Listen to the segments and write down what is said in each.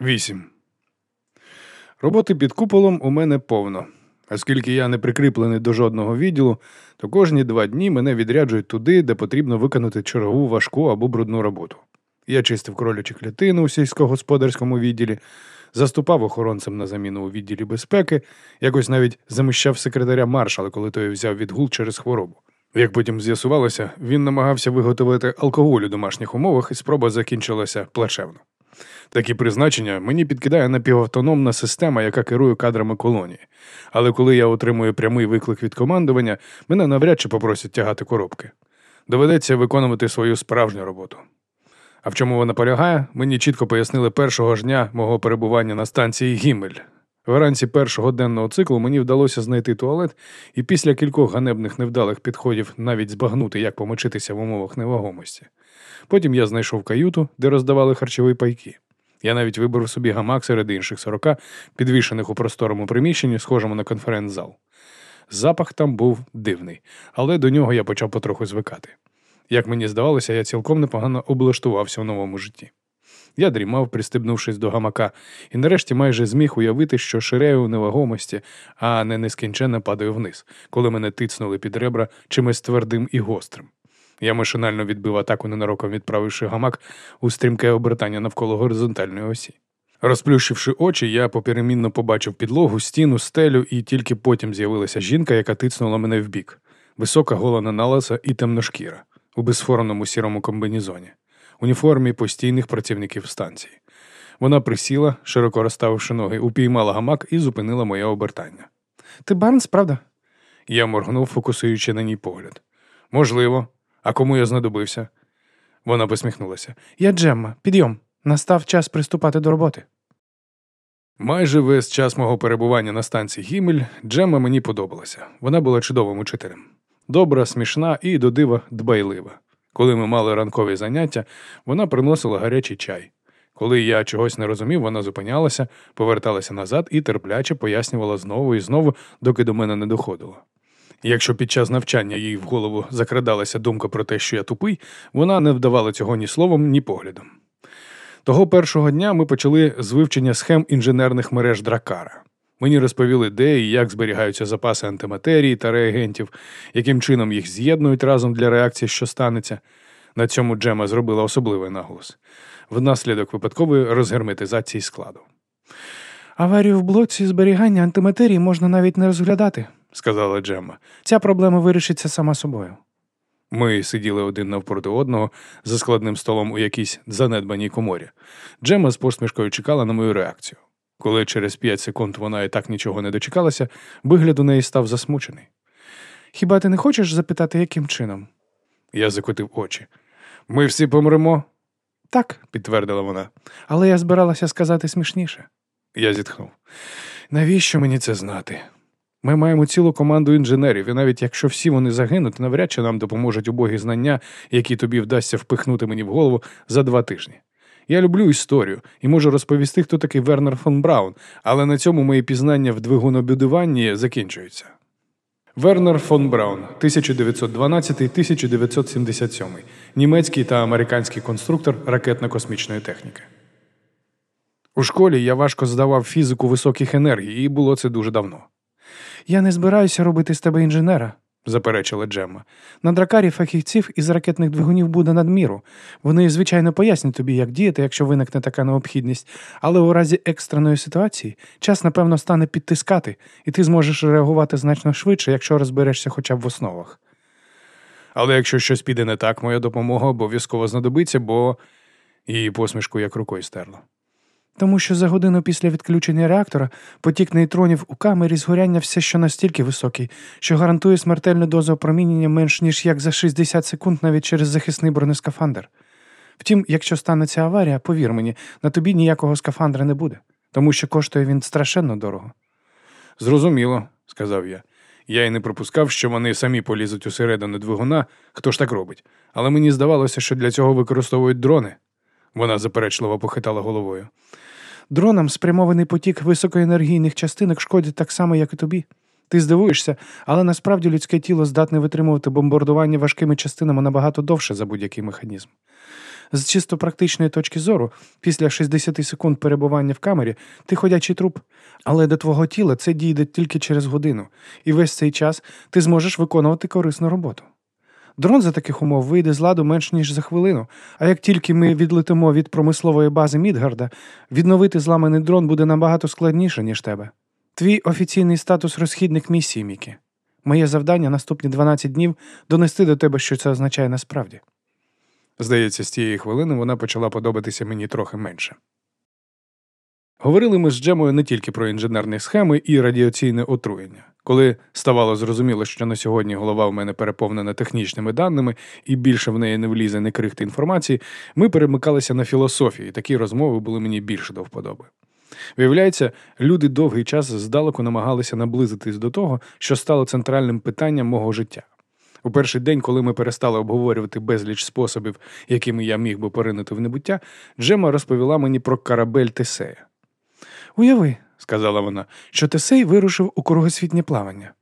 8. Роботи під куполом у мене повно. Оскільки я не прикріплений до жодного відділу, то кожні два дні мене відряджують туди, де потрібно виконати чергову важку або брудну роботу. Я чистив кролячі клітини у сільськогосподарському відділі, заступав охоронцем на заміну у відділі безпеки, якось навіть заміщав секретаря маршала, коли той взяв відгул через хворобу. Як потім з'ясувалося, він намагався виготовити алкоголь у домашніх умовах, і спроба закінчилася плачевно. Такі призначення мені підкидає напівавтономна система, яка керує кадрами колонії. Але коли я отримую прямий виклик від командування, мене навряд чи попросять тягати коробки. Доведеться виконувати свою справжню роботу. А в чому вона полягає, мені чітко пояснили першого ж дня мого перебування на станції Гімель. Вранці першого денного циклу мені вдалося знайти туалет, і після кількох ганебних невдалих підходів навіть збагнути, як помочитися в умовах невагомості. Потім я знайшов каюту, де роздавали харчові пайки. Я навіть вибрав собі гамак серед інших сорока, підвішених у просторому приміщенні, схожому на конференц-зал. Запах там був дивний, але до нього я почав потроху звикати. Як мені здавалося, я цілком непогано облаштувався в новому житті. Я дрімав, пристебнувшись до гамака, і нарешті майже зміг уявити, що ширею невагомості, а не нескінченно падаю вниз, коли мене тицнули під ребра чимось твердим і гострим. Я машинально відбив атаку, ненароком відправивши гамак у стрімке обертання навколо горизонтальної осі. Розплющивши очі, я поперемінно побачив підлогу, стіну, стелю, і тільки потім з'явилася жінка, яка тицнула мене в бік. висока голана наласа і темношкіра у безформному сірому комбінізоні, уніформі постійних працівників станції. Вона присіла, широко розставивши ноги, упіймала гамак і зупинила моє обертання. Ти Барнс, правда? Я моргнув, фокусуючи на ній погляд. Можливо, а кому я знадобився? Вона посміхнулася. Я Джемма, підйом. Настав час приступати до роботи. Майже весь час мого перебування на станції Гімель Джемма мені подобалася. Вона була чудовим учителем. Добра, смішна і до дива дбайлива. Коли ми мали ранкові заняття, вона приносила гарячий чай. Коли я чогось не розумів, вона зупинялася, поверталася назад і терпляче пояснювала знову і знову, доки до мене не доходило. Якщо під час навчання їй в голову закрадалася думка про те, що я тупий, вона не вдавала цього ні словом, ні поглядом. Того першого дня ми почали з вивчення схем інженерних мереж Дракара. Мені розповіли, де і як зберігаються запаси антиматерії та реагентів, яким чином їх з'єднують разом для реакції, що станеться. На цьому Джема зробила особливий наголос внаслідок випадкової розгерметизації складу. Аварію в блоці зберігання антиматерії можна навіть не розглядати, сказала Джемма. Ця проблема вирішиться сама собою. Ми сиділи один навпроти одного за складним столом у якійсь занедбаній коморі. Джемма з посмішкою чекала на мою реакцію. Коли через п'ять секунд вона і так нічого не дочекалася, вигляд у неї став засмучений. Хіба ти не хочеш запитати, яким чином? Я закотив очі. Ми всі помремо? Так, підтвердила вона, але я збиралася сказати смішніше. Я зітхнув. Навіщо мені це знати? Ми маємо цілу команду інженерів, і навіть якщо всі вони загинуть, навряд чи нам допоможуть убогі знання, які тобі вдасться впихнути мені в голову за два тижні. Я люблю історію і можу розповісти, хто такий Вернер фон Браун, але на цьому мої пізнання в двигунобудуванні закінчуються. Вернер фон Браун, 1912-1977, німецький та американський конструктор ракетно-космічної техніки. У школі я важко здавав фізику високих енергій, і було це дуже давно. Я не збираюся робити з тебе інженера, заперечила Джемма. На дракарі фахівців із ракетних двигунів буде надміру. Вони, звичайно, пояснять тобі, як діяти, якщо виникне така необхідність, але у разі екстреної ситуації час, напевно, стане підтискати, і ти зможеш реагувати значно швидше, якщо розберешся хоча б в основах. Але якщо щось піде не так, моя допомога обов'язково знадобиться, бо її посмішку як рукою стерла. Тому що за годину після відключення реактора потік нейтронів у камері згоряння все ще настільки високий, що гарантує смертельну дозу опромінення менш ніж як за 60 секунд навіть через захисний бронескафандр. Втім, якщо станеться аварія, повір мені, на тобі ніякого скафандра не буде, тому що коштує він страшенно дорого. Зрозуміло, сказав я. Я й не припускав, що вони самі полізуть усередину двигуна, хто ж так робить, але мені здавалося, що для цього використовують дрони. Вона заперечливо похитала головою. Дронам спрямований потік високоенергійних частинок шкодить так само, як і тобі. Ти здивуєшся, але насправді людське тіло здатне витримувати бомбардування важкими частинами набагато довше за будь-який механізм. З чисто практичної точки зору, після 60 секунд перебування в камері, ти ходячий труп, але до твого тіла це дійде тільки через годину, і весь цей час ти зможеш виконувати корисну роботу. Дрон за таких умов вийде з ладу менш ніж за хвилину. А як тільки ми відлетимо від промислової бази Мідгарда, відновити зламаний дрон буде набагато складніше, ніж тебе. Твій офіційний статус розхідник місії, Мікі. Моє завдання наступні 12 днів донести до тебе, що це означає насправді. Здається, з тієї хвилини вона почала подобатися мені трохи менше. Говорили ми з Джемою не тільки про інженерні схеми і радіаційне отруєння. Коли ставало зрозуміло, що на сьогодні голова в мене переповнена технічними даними і більше в неї не влізе не крихти інформації, ми перемикалися на філософії. Такі розмови були мені більше до вподоби. Виявляється, люди довгий час здалеку намагалися наблизитись до того, що стало центральним питанням мого життя. У перший день, коли ми перестали обговорювати безліч способів, якими я міг би поринути в небуття, Джема розповіла мені про корабель Тесея. Уяви, сказала вона, що Тесей вирушив у кругосвітнє плавання.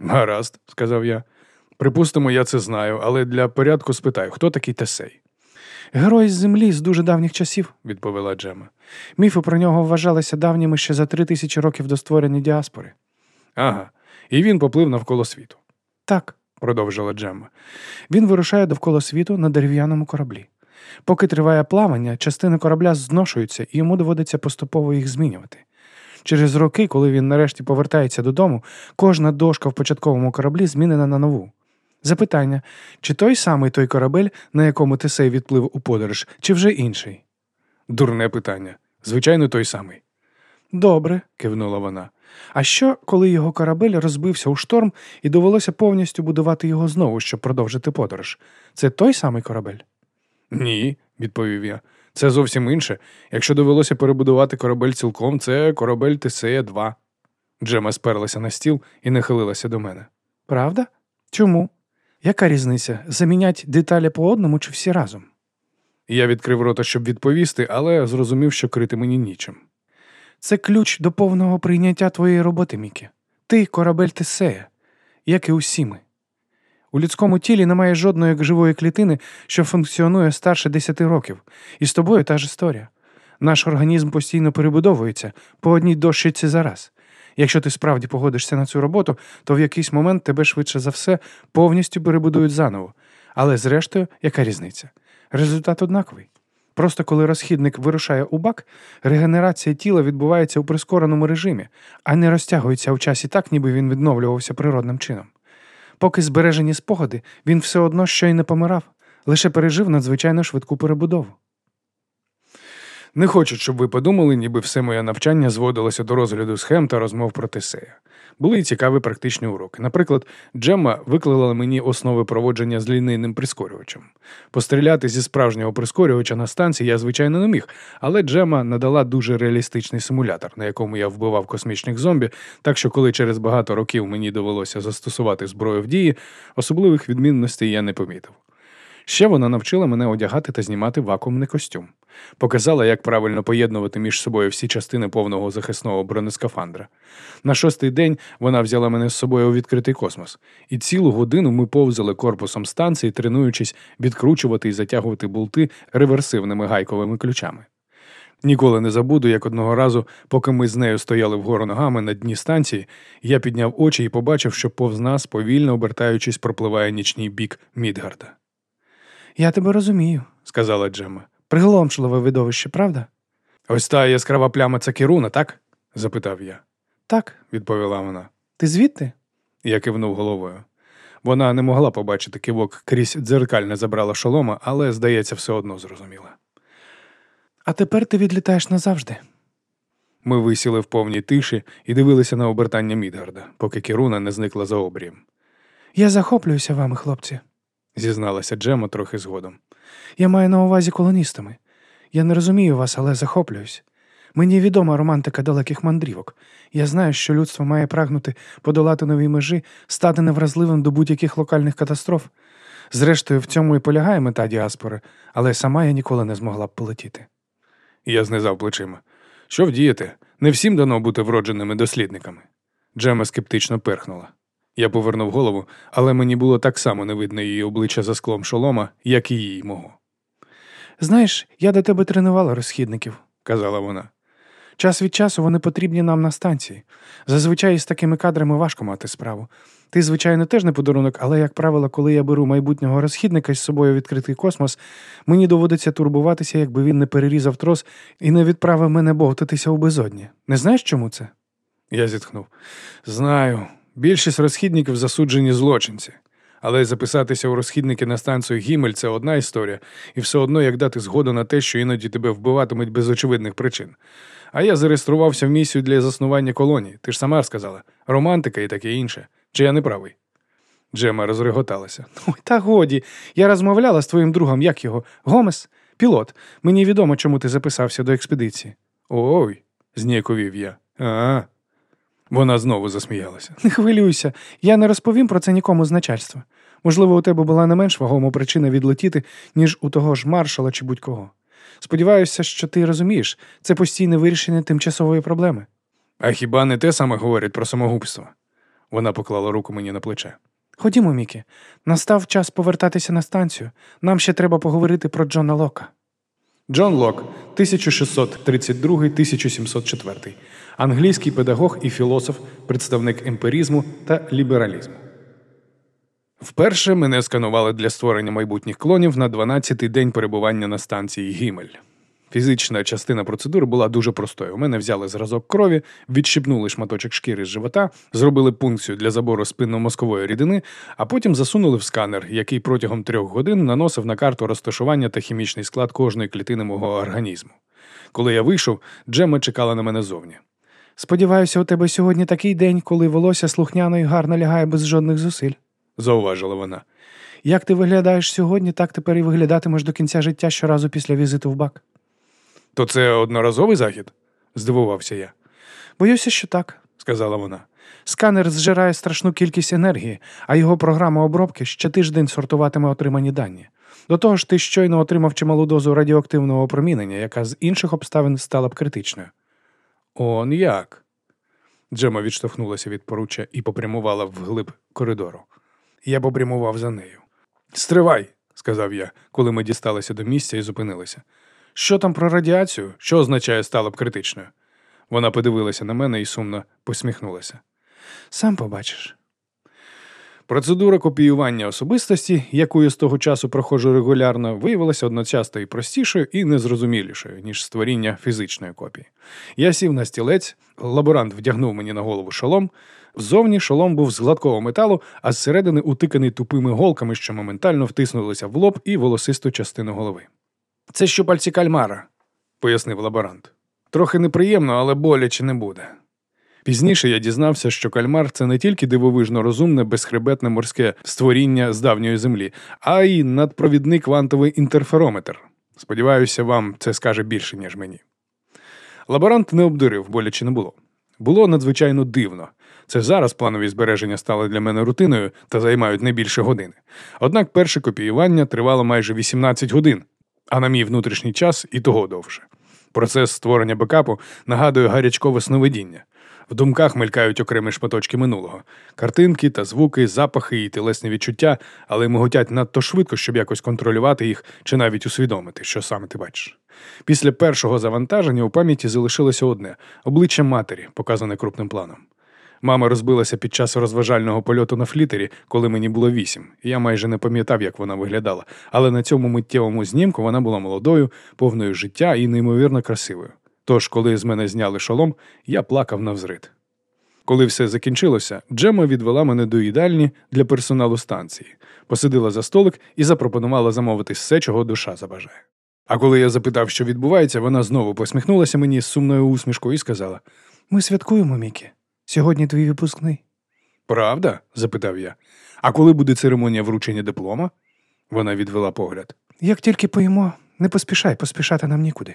Гаразд, сказав я. Припустимо, я це знаю, але для порядку спитаю, хто такий Тесей? Герой з землі з дуже давніх часів, відповіла Джема. Міфи про нього вважалися давніми ще за три тисячі років до створення діаспори. Ага, і він поплив навколо світу. Так, продовжила Джемма. Він вирушає довкола світу на дерев'яному кораблі. Поки триває плавання, частини корабля зношуються і йому доводиться поступово їх змінювати. Через роки, коли він нарешті повертається додому, кожна дошка в початковому кораблі змінена на нову. Запитання, чи той самий той корабель, на якому Тесей відплив у подорож, чи вже інший? Дурне питання. Звичайно, той самий. Добре, кивнула вона. А що, коли його корабель розбився у шторм і довелося повністю будувати його знову, щоб продовжити подорож? Це той самий корабель? Ні, відповів я. Це зовсім інше. Якщо довелося перебудувати корабель цілком, це корабель Тесея 2 Джема сперлася на стіл і нахилилася до мене. Правда? Чому? Яка різниця? Замінять деталі по одному чи всі разом? Я відкрив рота, щоб відповісти, але зрозумів, що крити мені нічим. Це ключ до повного прийняття твоєї роботи, Мікі. Ти корабель Тесея, як і усі ми. У людському тілі немає жодної живої клітини, що функціонує старше 10 років, і з тобою та ж історія. Наш організм постійно перебудовується по одній дощиці за раз. Якщо ти справді погодишся на цю роботу, то в якийсь момент тебе швидше за все повністю перебудують заново. Але зрештою, яка різниця? Результат однаковий. Просто коли розхідник вирушає у бак, регенерація тіла відбувається у прискореному режимі, а не розтягується у часі так, ніби він відновлювався природним чином. Поки збережені спогади, він все одно що й не помирав, лише пережив надзвичайно швидку перебудову. Не хочу, щоб ви подумали, ніби все моє навчання зводилося до розгляду схем та розмов про Тесея. Були й цікаві практичні уроки. Наприклад, Джемма виклала мені основи проводження з лінійним прискорювачем. Постріляти зі справжнього прискорювача на станції я, звичайно, не міг, але Джемма надала дуже реалістичний симулятор, на якому я вбивав космічних зомбі, так що, коли через багато років мені довелося застосувати зброю в дії, особливих відмінностей я не помітив. Ще вона навчила мене одягати та знімати вакуумний костюм, показала, як правильно поєднувати між собою всі частини повного захисного бронескафандра. На шостий день вона взяла мене з собою у відкритий космос, і цілу годину ми повзали корпусом станції, тренуючись відкручувати і затягувати болти реверсивними гайковими ключами. Ніколи не забуду, як одного разу, поки ми з нею стояли вгору ногами на дні станції, я підняв очі і побачив, що повз нас, повільно обертаючись, пропливає нічний бік Мідгарда. Я тебе розумію, сказала Джема. Приголомшливе видовище, правда? Ось та яскрава пляма це Керуна, так? запитав я. Так, відповіла вона. Ти звідти? Я кивнув головою. Вона не могла побачити кивок крізь дзеркальне забрала шолома, але, здається, все одно зрозуміла. А тепер ти відлітаєш назавжди. Ми висіли в повній тиші і дивилися на обертання Мідгарда, поки Керуна не зникла за обрієм. Я захоплююся вами, хлопці, зізналася Джема трохи згодом. Я маю на увазі колоністами. Я не розумію вас, але захоплююсь. Мені відома романтика далеких мандрівок. Я знаю, що людство має прагнути подолати нові межі, стати невразливим до будь-яких локальних катастроф. Зрештою, в цьому і полягає мета діаспори, але сама я ніколи не змогла б полетіти. Я знизав плечима. Що вдіяти? Не всім дано бути вродженими дослідниками. Джема скептично перхнула. Я повернув голову, але мені було так само не видно її обличчя за склом шолома, як і її мого. Знаєш, я до тебе тренувала розхідників. казала вона. Час від часу вони потрібні нам на станції. Зазвичай із такими кадрами важко мати справу. Ти, звичайно, теж не подарунок, але, як правило, коли я беру майбутнього розхідника з собою відкритий космос, мені доводиться турбуватися, якби він не перерізав трос і не відправив мене бовтатися у безодні. Не знаєш, чому це? Я зітхнув. Знаю, більшість розхідників засуджені злочинці. Але записатися у розхідники на станцію Гімель це одна історія, і все одно як дати згоду на те, що іноді тебе вбиватимуть без очевидних причин. А я зареєструвався в місію для заснування колонії. Ти ж сама сказала, романтика і таке інше. Чи я не правий? Джема розреготалася. Ой, та годі. Я розмовляла з твоїм другом, як його? Гомес? Пілот. Мені відомо, чому ти записався до експедиції. Ой, зніяковів я. А. Вона знову засміялася. Не хвилюйся, я не розповім про це нікому з начальства. Можливо, у тебе була не менш вагома причина відлетіти, ніж у того ж маршала чи будь-кого. Сподіваюся, що ти розумієш, це постійне вирішення тимчасової проблеми. А хіба не те саме говорять про самогубство? Вона поклала руку мені на плече. Ходімо, Мікі, настав час повертатися на станцію. Нам ще треба поговорити про Джона Лока. Джон Лок, 1632-1704, англійський педагог і філософ, представник емпірізму та лібералізму. Вперше мене сканували для створення майбутніх клонів на 12-й день перебування на станції Гімель. Фізична частина процедури була дуже простою. У мене взяли зразок крові, відщипнули шматочок шкіри з живота, зробили пункцію для забору спинномозкової рідини, а потім засунули в сканер, який протягом трьох годин наносив на карту розташування та хімічний склад кожної клітини мого організму. Коли я вийшов, Джемма чекала на мене зовні. Сподіваюся, у тебе сьогодні такий день, коли волосся слухняно і гарно лягає без жодних зусиль. Зауважила вона. Як ти виглядаєш сьогодні, так тепер і виглядатимеш до кінця життя щоразу після візиту в бак. То це одноразовий захід? здивувався я, Боюся, що так. сказала вона. Сканер зжирає страшну кількість енергії, а його програма обробки ще тиждень сортуватиме отримані дані. До того ж, ти щойно отримав чималу дозу радіоактивного опромінення, яка з інших обставин стала б критичною. Он як? Джема відштовхнулася від поруччя і попрямувала вглиб коридору. Я попрямував за нею. Стривай, сказав я, коли ми дісталися до місця і зупинилися. Що там про радіацію? Що означає стала б критичною? Вона подивилася на мене і сумно посміхнулася. Сам побачиш. Процедура копіювання особистості, яку я з того часу проходжу регулярно, виявилася одночасно і простішою, і незрозумілішою, ніж створіння фізичної копії. Я сів на стілець, лаборант вдягнув мені на голову шолом. Ззовні шолом був з гладкого металу, а зсередини утиканий тупими голками, що моментально втиснулися в лоб і волосисту частину голови. Це щупальці кальмара, пояснив лаборант. Трохи неприємно, але боляче не буде. Пізніше я дізнався, що кальмар це не тільки дивовижно розумне, безхребетне морське створіння з давньої землі, а й надпровідний квантовий інтерферометр. Сподіваюся, вам це скаже більше, ніж мені. Лаборант не обдурив, боляче не було. Було надзвичайно дивно. Це зараз планові збереження стали для мене рутиною та займають не більше години. Однак перше копіювання тривало майже 18 годин, а на мій внутрішній час і того довше. Процес створення бекапу нагадує гарячкове сновидіння. В думках мелькають окремі шматочки минулого, картинки та звуки, запахи і тілесні відчуття, але миготять надто швидко, щоб якось контролювати їх чи навіть усвідомити, що саме ти бачиш. Після першого завантаження у пам'яті залишилося одне обличчя матері, показане крупним планом. Мама розбилася під час розважального польоту на флітері, коли мені було вісім. Я майже не пам'ятав, як вона виглядала, але на цьому миттєвому знімку вона була молодою, повною життя і неймовірно красивою. Тож, коли з мене зняли шолом, я плакав навзрид. Коли все закінчилося, Джема відвела мене до їдальні для персоналу станції, посадила за столик і запропонувала замовити все, чого душа забажає. А коли я запитав, що відбувається, вона знову посміхнулася мені з сумною усмішкою і сказала: Ми святкуємо, Мікі. Сьогодні твій випускний. Правда? запитав я. А коли буде церемонія вручення диплома? Вона відвела погляд. Як тільки поїмо, не поспішай, поспішати нам нікуди.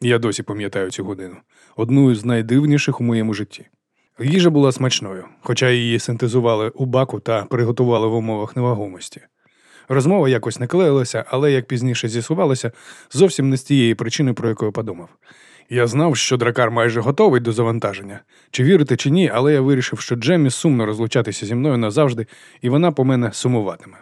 Я досі пам'ятаю цю годину, одну з найдивніших у моєму житті. Їжа була смачною, хоча її синтезували у баку та приготували в умовах невагомості. Розмова якось не клеїлася, але, як пізніше з'ясувалося, зовсім не з тієї причини, про яку я подумав. Я знав, що дракар майже готовий до завантаження. Чи вірити, чи ні, але я вирішив, що Джеммі сумно розлучатися зі мною назавжди, і вона по мене сумуватиме.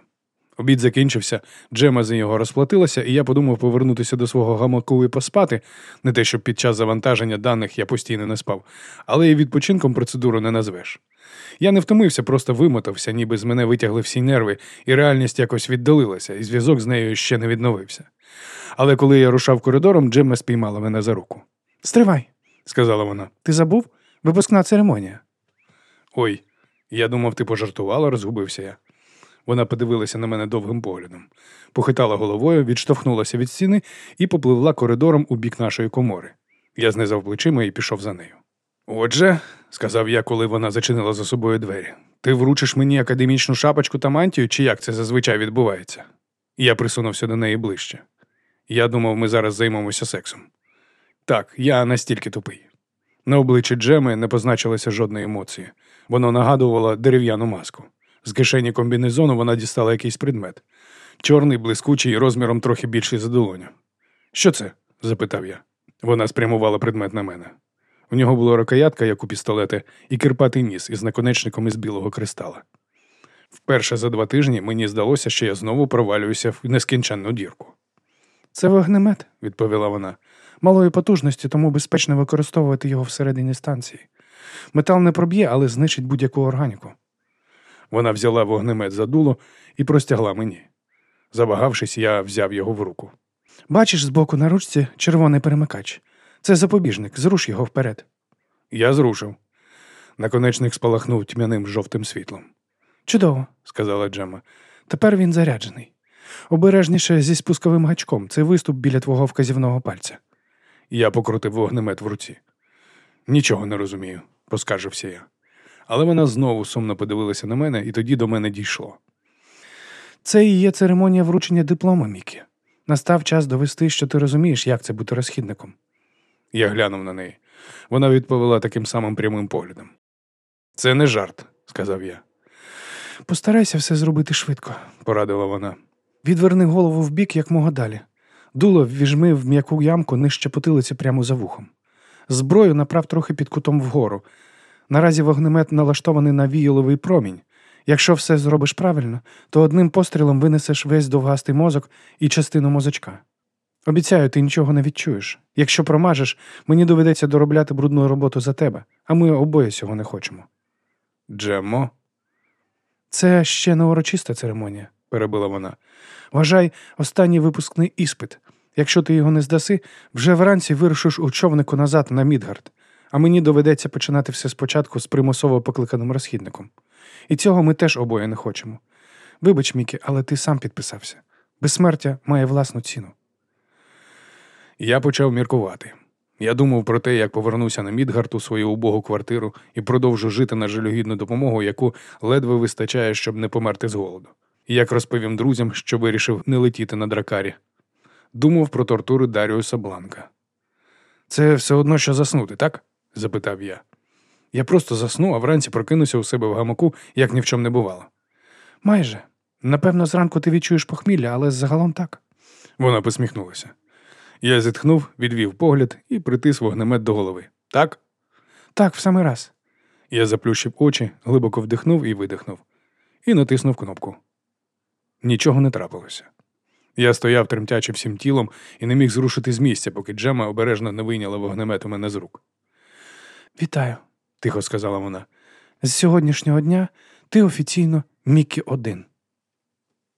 Обід закінчився, Джема за його розплатилася, і я подумав повернутися до свого гамаку і поспати. Не те, щоб під час завантаження даних я постійно не спав, але і відпочинком процедуру не назвеш. Я не втомився, просто вимотався, ніби з мене витягли всі нерви, і реальність якось віддалилася, і зв'язок з нею ще не відновився. Але коли я рушав коридором, Джемма спіймала мене за руку. Стривай, Сказала вона: ти забув? Випускна церемонія. Ой, я думав, ти пожартувала, розгубився я. Вона подивилася на мене довгим поглядом, похитала головою, відштовхнулася від стіни і попливла коридором у бік нашої комори. Я знизав плечима і пішов за нею. Отже, сказав я, коли вона зачинила за собою двері, ти вручиш мені академічну шапочку та мантію, чи як це зазвичай відбувається? Я присунувся до неї ближче. Я думав, ми зараз займемося сексом. Так, я настільки тупий. На обличчі Джеми не позначилося жодної емоції. Воно нагадувало дерев'яну маску. З кишені комбінезону вона дістала якийсь предмет. Чорний, блискучий, розміром трохи більший за долоню. Що це? запитав я. Вона спрямувала предмет на мене. У нього була рукоятка, як у пістолета, і кирпатий ніс із наконечником із білого кристала. Вперше за два тижні мені здалося, що я знову провалююся в нескінченну дірку. Це вогнемет, відповіла вона. Малої потужності, тому безпечно використовувати його всередині станції. Метал не проб'є, але знищить будь-яку органіку. Вона взяла вогнемет за дуло і простягла мені. Завагавшись, я взяв його в руку. Бачиш збоку на ручці червоний перемикач. Це запобіжник, зруш його вперед. Я зрушив. Наконечник спалахнув тьмяним жовтим світлом, Чудово, сказала Джема. тепер він заряджений. Обережніше зі спусковим гачком. Це виступ біля твого вказівного пальця. Я покрутив вогнемет в руці. Нічого не розумію, поскаржився я. Але вона знову сумно подивилася на мене, і тоді до мене дійшло. Це і є церемонія вручення диплома, Мікі. Настав час довести, що ти розумієш, як це бути розхідником. Я глянув на неї. Вона відповіла таким самим прямим поглядом. Це не жарт, сказав я, Постарайся все зробити швидко. порадила вона. Відверни голову вбік, як мого далі. Дуло ввіжми в м'яку ямку нижче потилиці прямо за вухом. Зброю направ трохи під кутом вгору. Наразі вогнемет налаштований на віяловий промінь. Якщо все зробиш правильно, то одним пострілом винесеш весь довгастий мозок і частину мозочка. Обіцяю, ти нічого не відчуєш. Якщо промажеш, мені доведеться доробляти брудну роботу за тебе, а ми обоє цього не хочемо. Джеммо, Це ще не урочиста церемонія. Перебила вона. Вважай останній випускний іспит. Якщо ти його не здаси, вже вранці вирушиш у човнику назад на Мідгард, а мені доведеться починати все спочатку з примусово покликаним розхідником. І цього ми теж обоє не хочемо. Вибач, Мікі, але ти сам підписався. Безсмертя має власну ціну. Я почав міркувати. Я думав про те, як повернуся на Мідгард у свою убогу квартиру і продовжу жити на жалюгідну допомогу, яку ледве вистачає, щоб не померти з голоду. Як розповім друзям, що вирішив не летіти на дракарі. Думав про тортури Даріуса Бланка. Це все одно, що заснути, так? запитав я. Я просто засну, а вранці прокинуся у себе в гамаку, як ні в чому не бувало. Майже. Напевно, зранку ти відчуєш похмілля, але загалом так. Вона посміхнулася. Я зітхнув, відвів погляд і притис вогнемет до голови. Так? Так, в самий раз. Я заплющив очі, глибоко вдихнув і видихнув, і натиснув кнопку. Нічого не трапилося. Я стояв, тремтячи всім тілом, і не міг зрушити з місця, поки Джема обережно не вийняла вогнемет у мене з рук. Вітаю. Тихо сказала вона. З сьогоднішнього дня ти офіційно Мікі один.